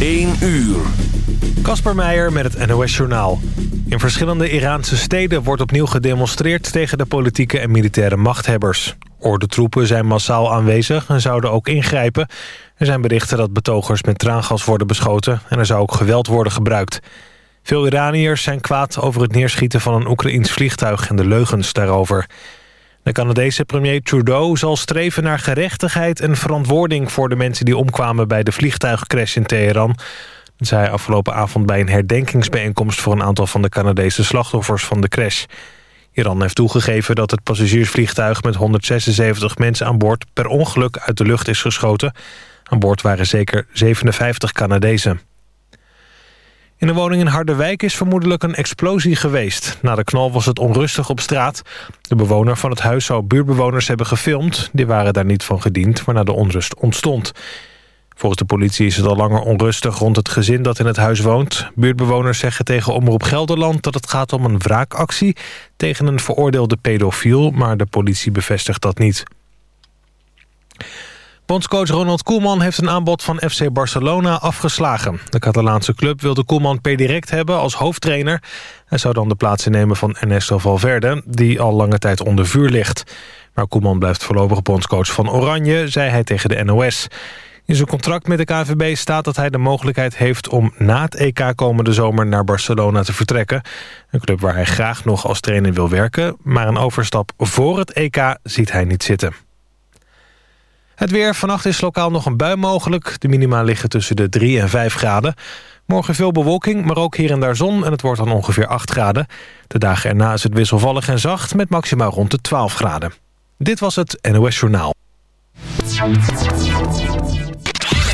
1 uur. Kasper Meijer met het NOS Journaal. In verschillende Iraanse steden wordt opnieuw gedemonstreerd... tegen de politieke en militaire machthebbers. Ordentroepen zijn massaal aanwezig en zouden ook ingrijpen. Er zijn berichten dat betogers met traangas worden beschoten... en er zou ook geweld worden gebruikt. Veel Iraniërs zijn kwaad over het neerschieten van een Oekraïns vliegtuig... en de leugens daarover. De Canadese premier Trudeau zal streven naar gerechtigheid en verantwoording... voor de mensen die omkwamen bij de vliegtuigcrash in Teheran. Dat zei afgelopen avond bij een herdenkingsbijeenkomst... voor een aantal van de Canadese slachtoffers van de crash. Iran heeft toegegeven dat het passagiersvliegtuig... met 176 mensen aan boord per ongeluk uit de lucht is geschoten. Aan boord waren zeker 57 Canadezen. In een woning in Harderwijk is vermoedelijk een explosie geweest. Na de knal was het onrustig op straat. De bewoner van het huis zou buurtbewoners hebben gefilmd. Die waren daar niet van gediend, waarna de onrust ontstond. Volgens de politie is het al langer onrustig rond het gezin dat in het huis woont. Buurtbewoners zeggen tegen Omroep Gelderland dat het gaat om een wraakactie... tegen een veroordeelde pedofiel, maar de politie bevestigt dat niet. Bondscoach Ronald Koeman heeft een aanbod van FC Barcelona afgeslagen. De Catalaanse club wilde Koeman per direct hebben als hoofdtrainer. Hij zou dan de plaats innemen van Ernesto Valverde... die al lange tijd onder vuur ligt. Maar Koeman blijft voorlopig bondscoach van Oranje, zei hij tegen de NOS. In zijn contract met de KVB staat dat hij de mogelijkheid heeft... om na het EK komende zomer naar Barcelona te vertrekken. Een club waar hij graag nog als trainer wil werken... maar een overstap voor het EK ziet hij niet zitten. Het weer. Vannacht is lokaal nog een bui mogelijk. De minima liggen tussen de 3 en 5 graden. Morgen veel bewolking, maar ook hier en daar zon en het wordt dan ongeveer 8 graden. De dagen erna is het wisselvallig en zacht met maximaal rond de 12 graden. Dit was het NOS Journaal.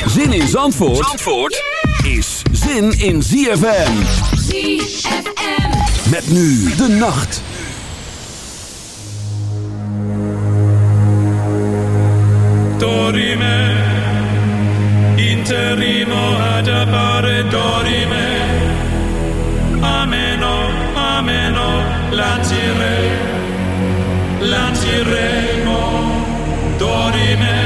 Zin in Zandvoort, Zandvoort is zin in ZFM. ZFM. Met nu de nacht. Dorime interimo ad appare dorime. Ameno ameno lancire lanciremo dorime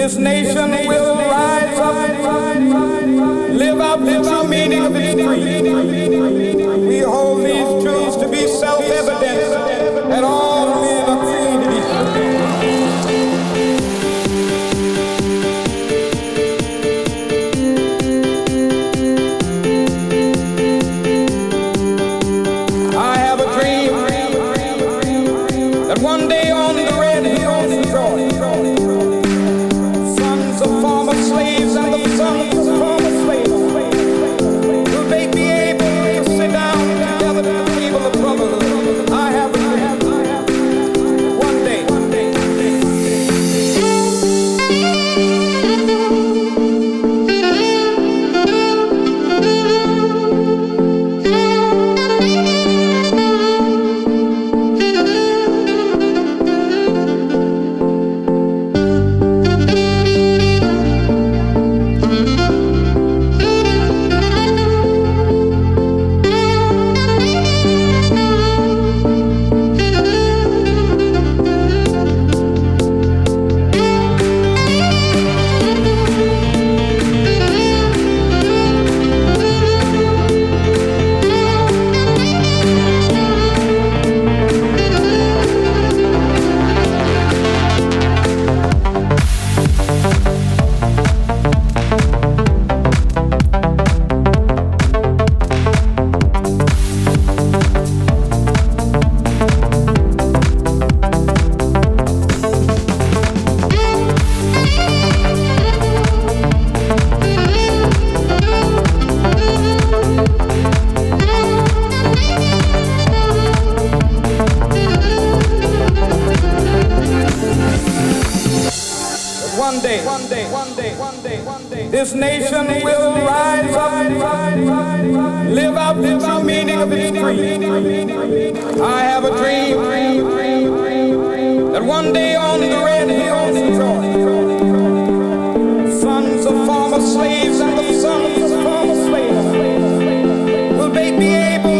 this nation have a dream. I have a dream. That one day on the red hills of Georgia, sons of former slaves and the sons of former slaves will be able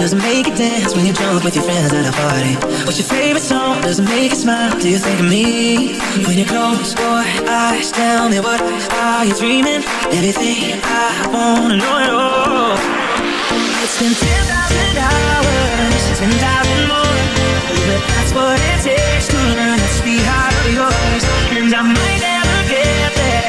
Doesn't make you dance when you're drunk with your friends at a party. What's your favorite song? Doesn't make you smile. Do you think of me? When you close your eyes, tell me what are you dreaming? Everything I wanna know it all. It's been 10,000 hours, 10,000 more. But that's what it takes to learn that sweetheart of yours. And I might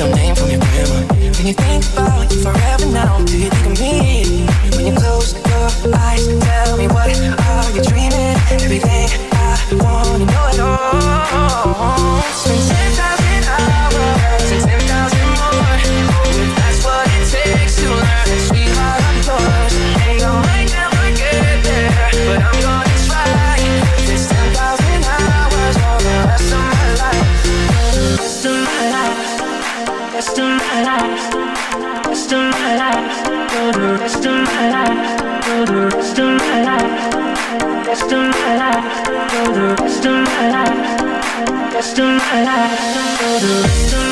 your name from your grandma. When you think about you forever now, do you think rest of my life, for the rest of my life, for the rest of my life.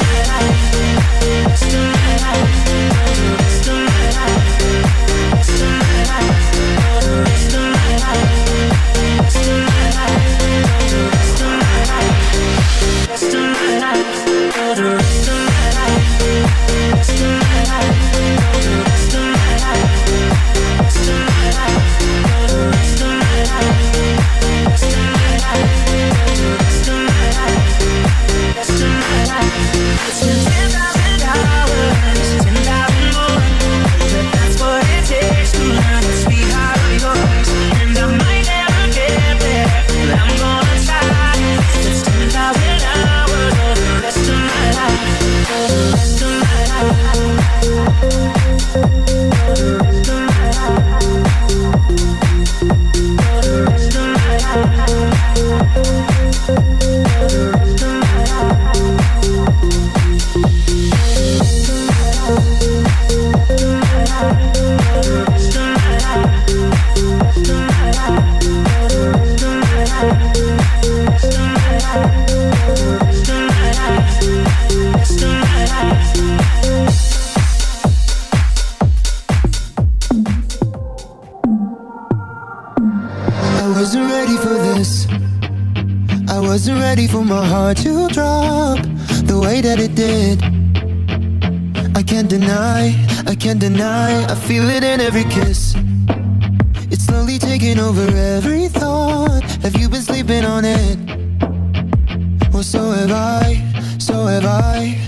tonight. I feel it in every kiss. It's slowly taking over every thought. Have you been sleeping on it? Well, so have I. So have I.